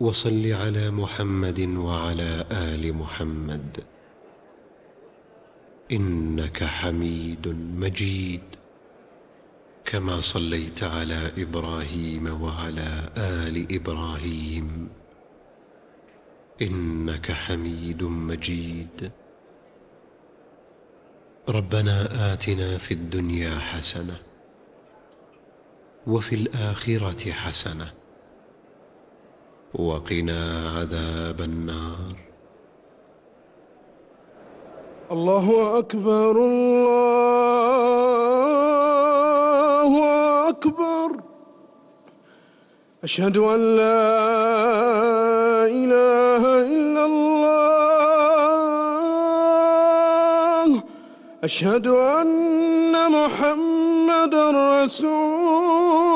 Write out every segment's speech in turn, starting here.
وصل على محمد وعلى آل محمد. إنك حميد مجيد كما صليت على إبراهيم وعلى آل إبراهيم. إنك حميد مجيد. ربنا آتنا في الدنيا حسنة وفي الآخرة حسنة. وقنا عذاب النار. الله أكبر الله أكبر. أشهد أن لا إله إلا الله. أشهد أن محمد رسول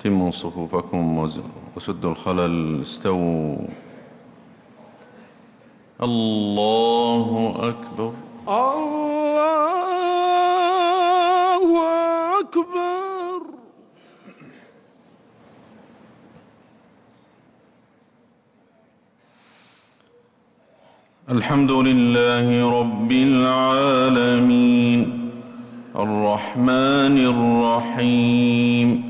أتموا صفوفكم وسدوا الخلل استووا. الله أكبر. الله أكبر. الحمد لله رب العالمين. الرحمن الرحيم.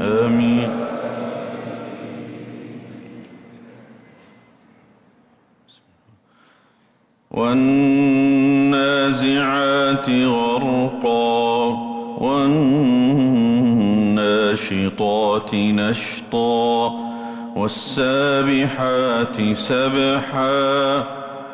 آمين والنازعات غرقا والناشطات نشطا والسابحات سبحا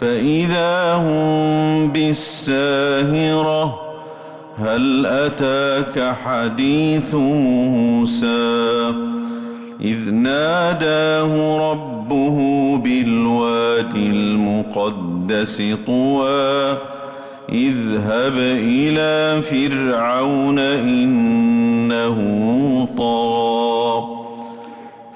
فإذا هم بالساهرة هل أتاك حديث موسى؟ إذ ناداه ربه بالوادي المقدس طوى اذهب إلى فرعون إنه طغى.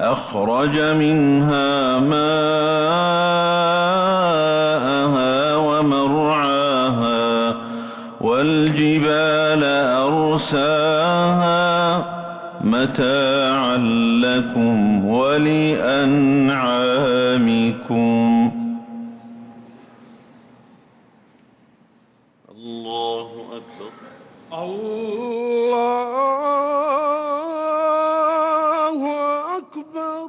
أخرج منها ماءها ومرعاها والجبال أرساها متاعا لكم ولأنعامكم الله أكبر الله أكبر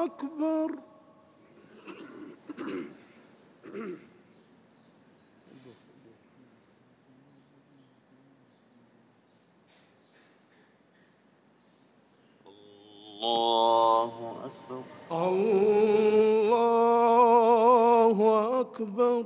أكبر الله أكبر الله أكبر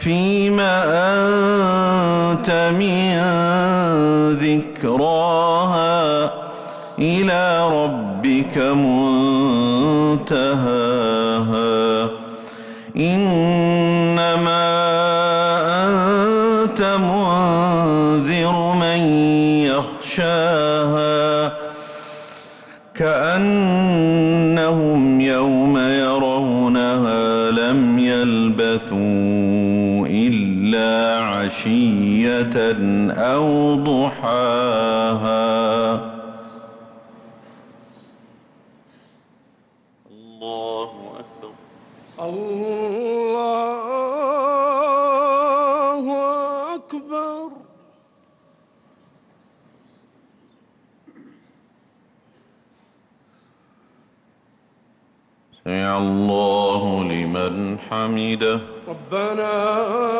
فيما أنت من ذكراها إلى ربك منتهاها. أو ضحاها. الله أكبر. الله أكبر. سمع الله لمن حمده. ربنا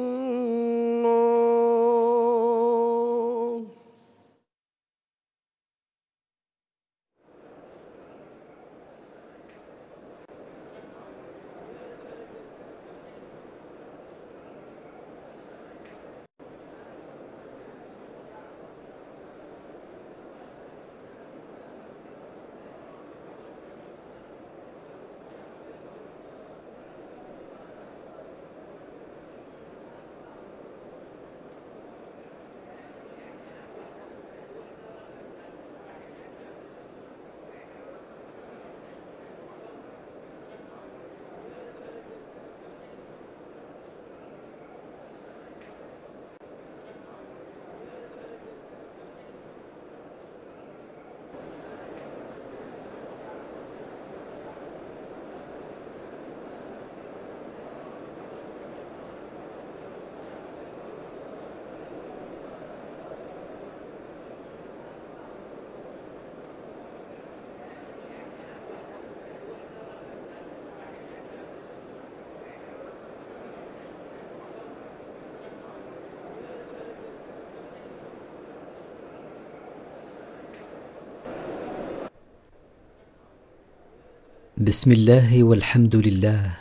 بسم الله والحمد لله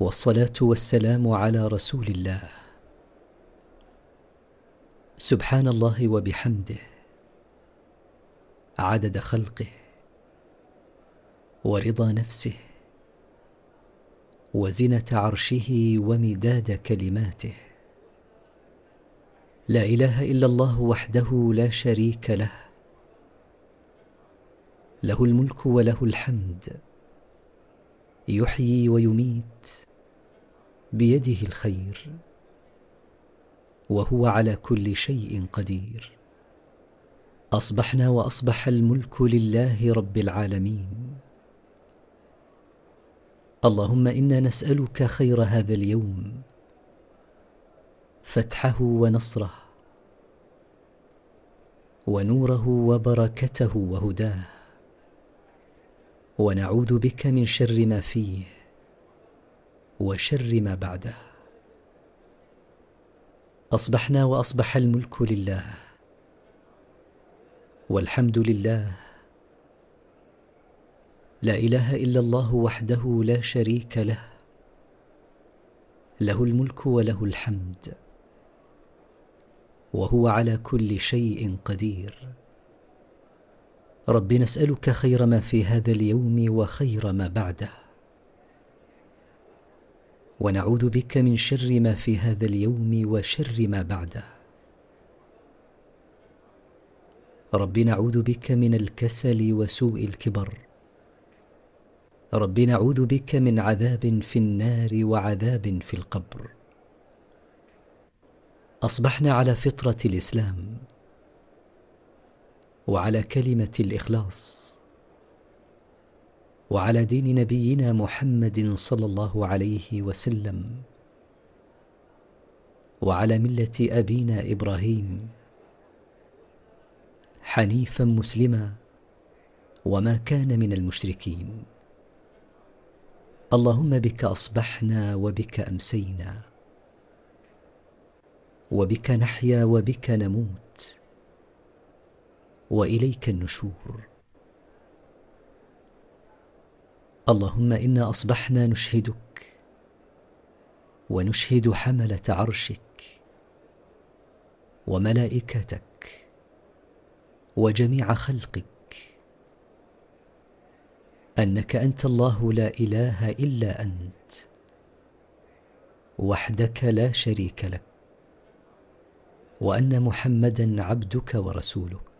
والصلاة والسلام على رسول الله. سبحان الله وبحمده. عدد خلقه. ورضا نفسه. وزنة عرشه ومداد كلماته. لا إله إلا الله وحده لا شريك له. له الملك وله الحمد. يحيي ويميت بيده الخير وهو على كل شيء قدير. أصبحنا وأصبح الملك لله رب العالمين. اللهم إنا نسألك خير هذا اليوم فتحه ونصره ونوره وبركته وهداه. ونعوذ بك من شر ما فيه وشر ما بعده. أصبحنا وأصبح الملك لله والحمد لله. لا إله إلا الله وحده لا شريك له. له الملك وله الحمد. وهو على كل شيء قدير. رب نسألك خير ما في هذا اليوم وخير ما بعده. ونعوذ بك من شر ما في هذا اليوم وشر ما بعده. رب نعوذ بك من الكسل وسوء الكبر. رب نعوذ بك من عذاب في النار وعذاب في القبر. أصبحنا على فطرة الإسلام. وعلى كلمة الإخلاص وعلى دين نبينا محمد صلى الله عليه وسلم وعلى ملة أبينا إبراهيم حنيفا مسلما وما كان من المشركين. اللهم بك أصبحنا وبك أمسينا وبك نحيا وبك نموت وإليك النشور. اللهم إنا أصبحنا نشهدك ونشهد حملة عرشك وملائكتك وجميع خلقك. أنك أنت الله لا إله إلا أنت وحدك لا شريك لك وأن محمدا عبدك ورسولك.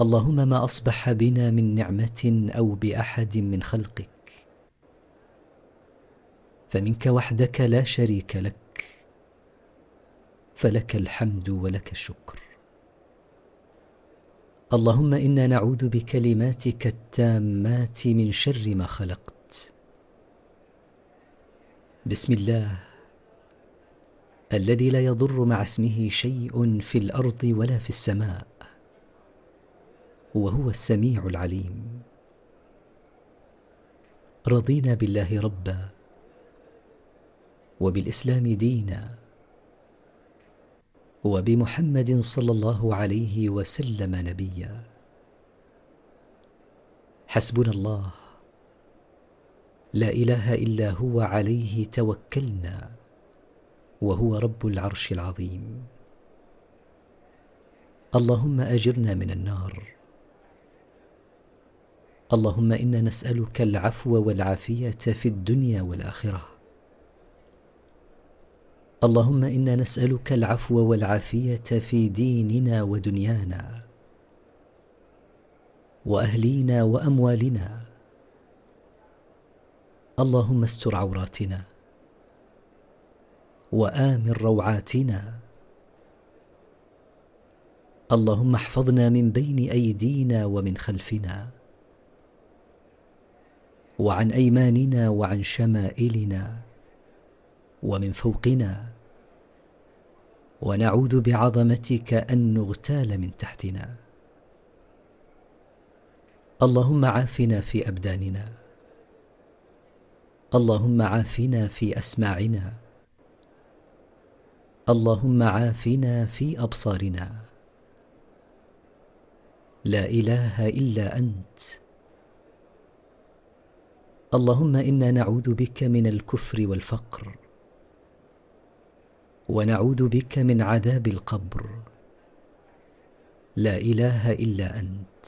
اللهم ما أصبح بنا من نعمة أو بأحد من خلقك. فمنك وحدك لا شريك لك. فلك الحمد ولك الشكر. اللهم إنا نعوذ بكلماتك التامات من شر ما خلقت. بسم الله. الذي لا يضر مع اسمه شيء في الأرض ولا في السماء. وهو السميع العليم. رضينا بالله ربا وبالإسلام دينا وبمحمد صلى الله عليه وسلم نبيا. حسبنا الله. لا إله إلا هو عليه توكلنا وهو رب العرش العظيم. اللهم أجرنا من النار. اللهم إنا نسألك العفو والعافية في الدنيا والآخرة. اللهم إنا نسألك العفو والعافية في ديننا ودنيانا وأهلينا وأموالنا. اللهم استر عوراتنا وآمن روعاتنا. اللهم احفظنا من بين أيدينا ومن خلفنا. وعن أيماننا وعن شمائلنا ومن فوقنا. ونعوذ بعظمتك أن نغتال من تحتنا. اللهم عافنا في أبداننا. اللهم عافنا في أسماعنا. اللهم عافنا في أبصارنا. لا إله إلا أنت. اللهم إنا نعوذ بك من الكفر والفقر ونعوذ بك من عذاب القبر. لا إله إلا أنت.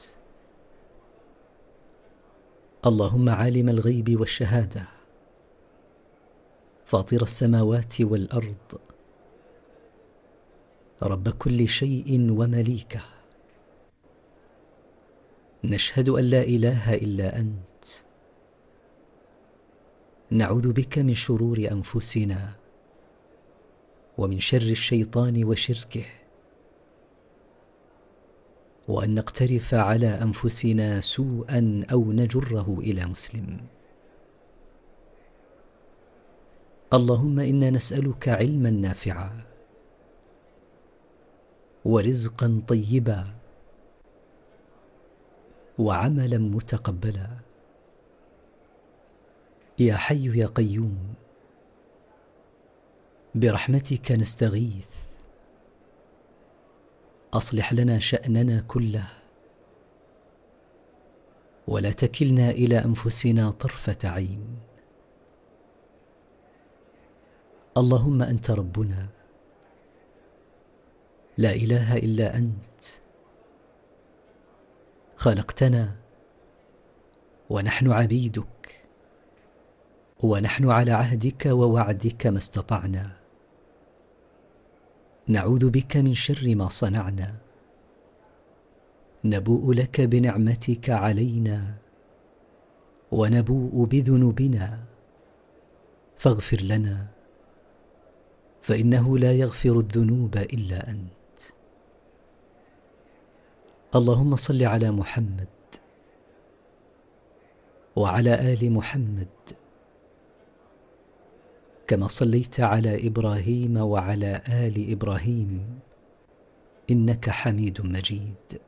اللهم عالم الغيب والشهادة فاطر السماوات والأرض. رب كل شيء ومليكه. نشهد أن لا إله إلا أنت. نعوذ بك من شرور أنفسنا ومن شر الشيطان وشركه وأن نقترف على أنفسنا سوءا أو نجره إلى مسلم. اللهم إنا نسألك علما نافعا ورزقا طيبا وعملا متقبلا. يا حي يا قيوم برحمتك نستغيث. أصلح لنا شأننا كله. ولا تكلنا إلى أنفسنا طرفة عين. اللهم أنت ربنا. لا إله إلا أنت. خلقتنا ونحن عبيدك. ونحن على عهدك ووعدك ما استطعنا. نعوذ بك من شر ما صنعنا. نبوء لك بنعمتك علينا. ونبوء بذنوبنا. فاغفر لنا. فإنه لا يغفر الذنوب إلا أنت. اللهم صل على محمد وعلى آل محمد كما صليت على إبراهيم وعلى آل إبراهيم إنك حميد مجيد.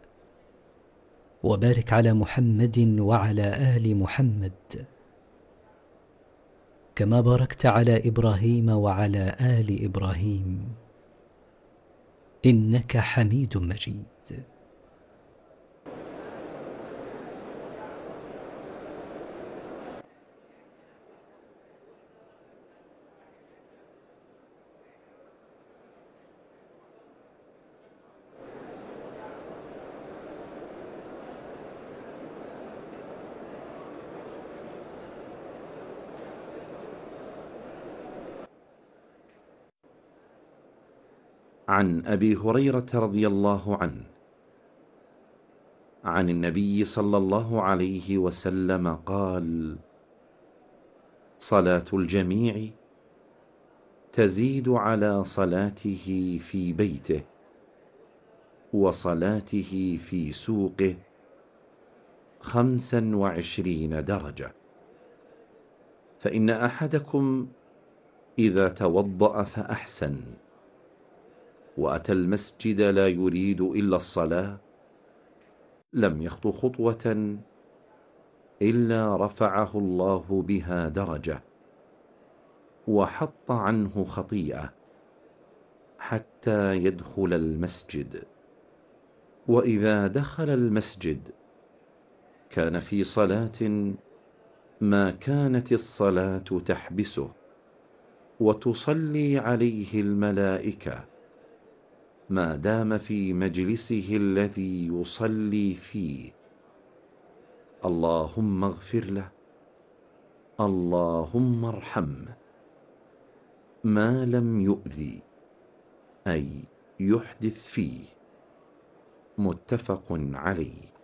وبارك على محمد وعلى آل محمد كما باركت على إبراهيم وعلى آل إبراهيم إنك حميد مجيد. عن أبي هريرة رضي الله عنه عن النبي صلى الله عليه وسلم قال صلاة الجميع تزيد على صلاته في بيته وصلاته في سوقه خمسا وعشرين درجة فإن أحدكم إذا توضأ فأحسن. وأتى المسجد لا يريد إلا الصلاة. لم يخط خطوة إلا رفعه الله بها درجة وحط عنه خطيئة حتى يدخل المسجد. وإذا دخل المسجد كان في صلاة ما كانت الصلاة تحبسه وتصلي عليه الملائكة. ما دام في مجلسه الذي يصلي فيه. اللهم اغفر له. اللهم ارحمه ما لم يؤذي أي يحدث فيه. متفق عليه.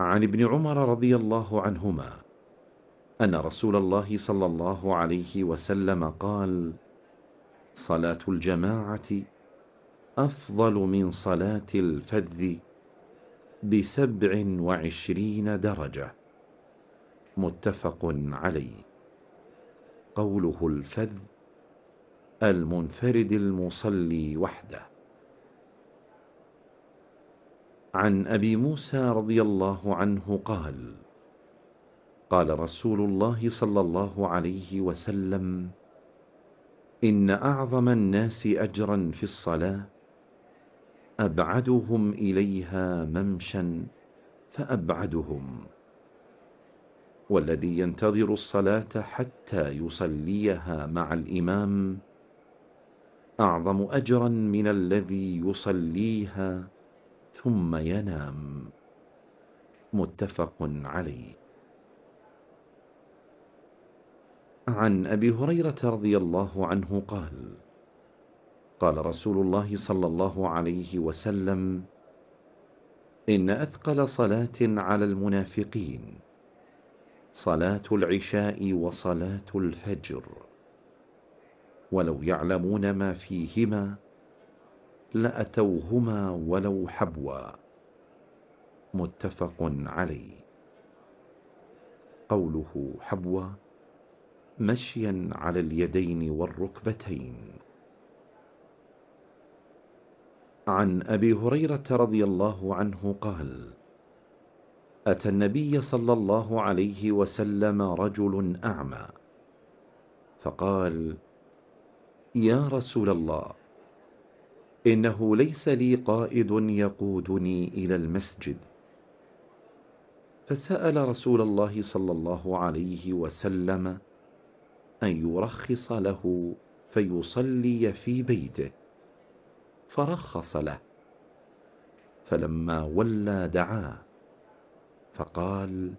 عن ابن عمر رضي الله عنهما أن رسول الله صلى الله عليه وسلم قال صلاة الجماعة أفضل من صلاة الفذ بسبع وعشرين درجة. متفق عليه. قوله الفذ المنفرد المصلي وحده. عن أبي موسى رضي الله عنه قال قال رسول الله صلى الله عليه وسلم إن أعظم الناس أجرا في الصلاة أبعدهم إليها ممشا فأبعدهم. والذي ينتظر الصلاة حتى يصليها مع الإمام أعظم أجرا من الذي يصليها ثم ينام. متفق عليه. عن أبي هريرة رضي الله عنه قال قال رسول الله صلى الله عليه وسلم إن أثقل صلاة على المنافقين صلاة العشاء وصلاة الفجر ولو يعلمون ما فيهما لأتوهما ولو حبوا. متفق عليه. قوله حبوا مشيا على اليدين والركبتين. عن أبي هريرة رضي الله عنه قال أتى النبي صلى الله عليه وسلم رجل أعمى فقال يا رسول الله إنه ليس لي قائد يقودني إلى المسجد. فسأل رسول الله صلى الله عليه وسلم أن يرخص له فيصلي في بيته. فرخص له. فلما ولى دعاه فقال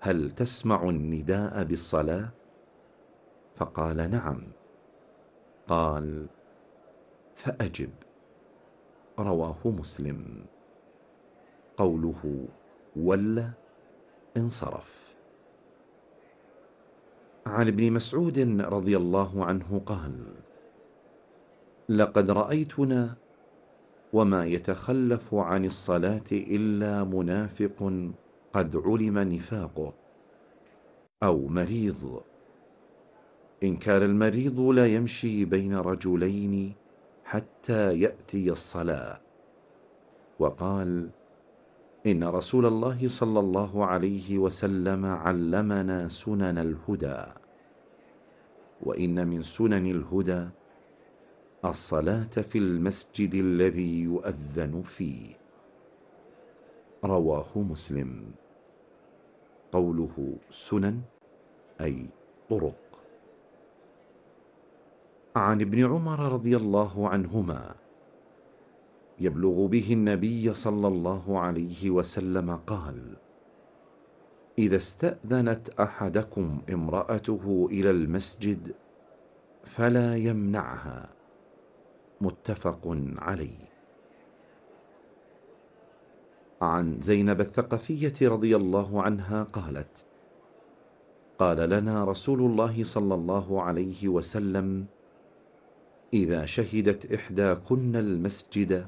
هل تسمع النداء بالصلاة؟ فقال نعم. قال فأجب. رواه مسلم. قوله ولى انصرف. عن ابن مسعود رضي الله عنه قال لقد رأيتنا وما يتخلف عن الصلاة إلا منافق قد علم نفاقه أو مريض. إن كان المريض لا يمشي بين رجلين حتى يأتي الصلاة. وقال إن رسول الله صلى الله عليه وسلم علمنا سنن الهدى. وإن من سنن الهدى الصلاة في المسجد الذي يؤذن فيه. رواه مسلم. قوله سنن أي طرق. عن ابن عمر رضي الله عنهما يبلغ به النبي صلى الله عليه وسلم قال إذا استأذنت أحدكم امرأته إلى المسجد فلا يمنعها. متفق عليه. عن زينب الثقفية رضي الله عنها قالت قال لنا رسول الله صلى الله عليه وسلم إذا شهدت إحداكن المسجد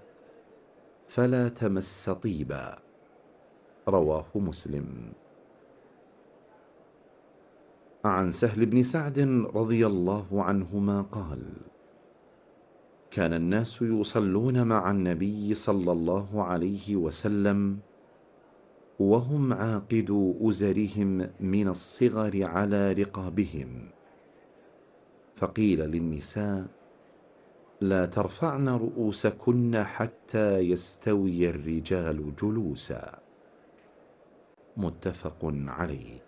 فلا تمس طيبا. رواه مسلم. عن سهل بن سعد رضي الله عنهما قال كان الناس يصلون مع النبي صلى الله عليه وسلم وهم عاقدو أزرهم من الصغر على رقابهم. فقيل للنساء لا ترفعن رؤوسكن حتى يستوي الرجال جلوسا. متفق عليه.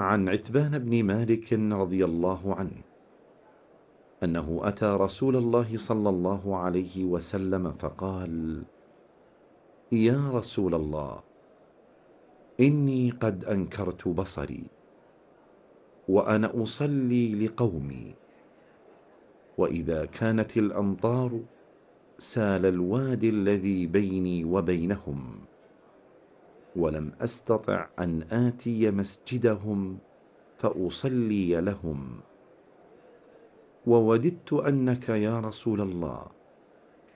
عن عتبان بن مالك رضي الله عنه أنه أتى رسول الله صلى الله عليه وسلم فقال يا رسول الله إني قد أنكرت بصري وأنا أصلي لقومي وإذا كانت الأمطار سال الوادي الذي بيني وبينهم ولم أستطع أن آتي مسجدهم فأصلي لهم. ووددت أنك يا رسول الله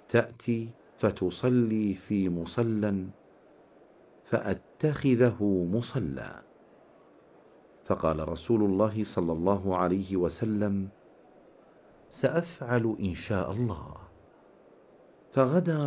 تأتي فتصلي في مصلى فأتخذه مصلى. فقال رسول الله صلى الله عليه وسلم سأفعل إن شاء الله. فغدا